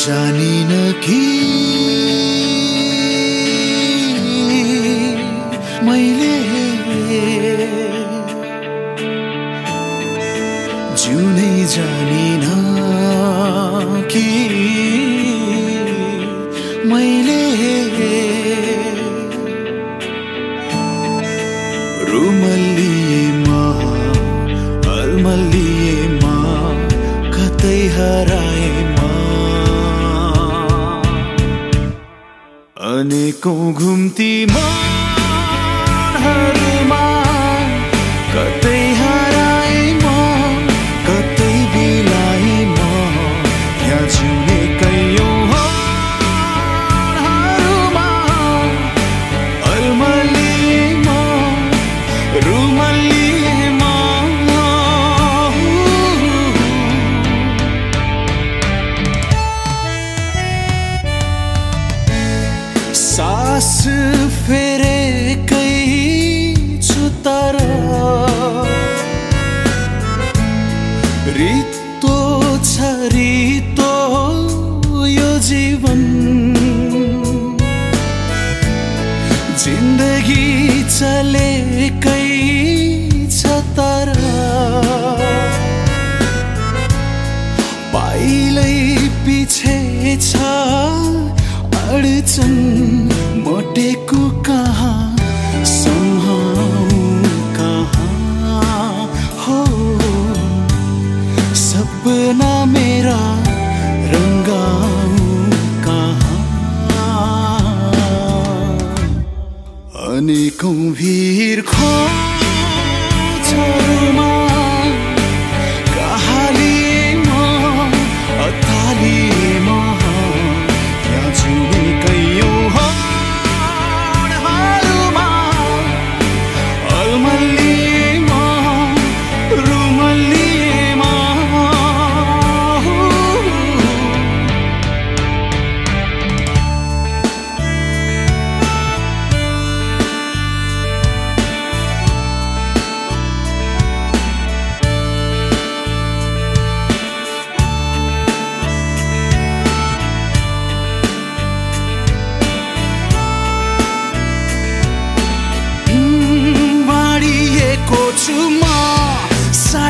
जानिन कि मैले जिउनै जानिन कि मैले रुमल्लिएमा अलमल्लिएमा कतै हराएमा। अनेकौँ घुम्ती मनहरूमा कतै सास फेरेकै छु तर रित्तो छ रित्तो यो जीवन। जिन्दगी चलेकै छ तर पाइलै पछि छ अडचन। मोटेको कहाँ? कहाँ हो? सपना मेरा रङ्गाउ कहाँ? अनेकौँ भिर कहालीमा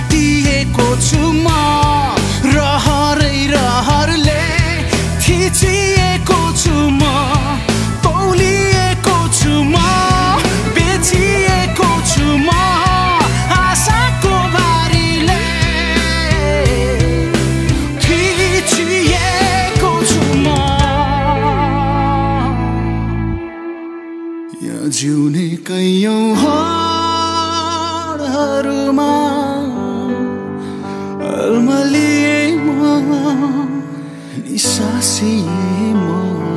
साटिएको छु म। रहरै रहरले थिचिएको छु म। तौलिएको छु म। बेचिएको छु म। आशाको बारीले थिचिएको छु म। कैयौँ isasihin mo.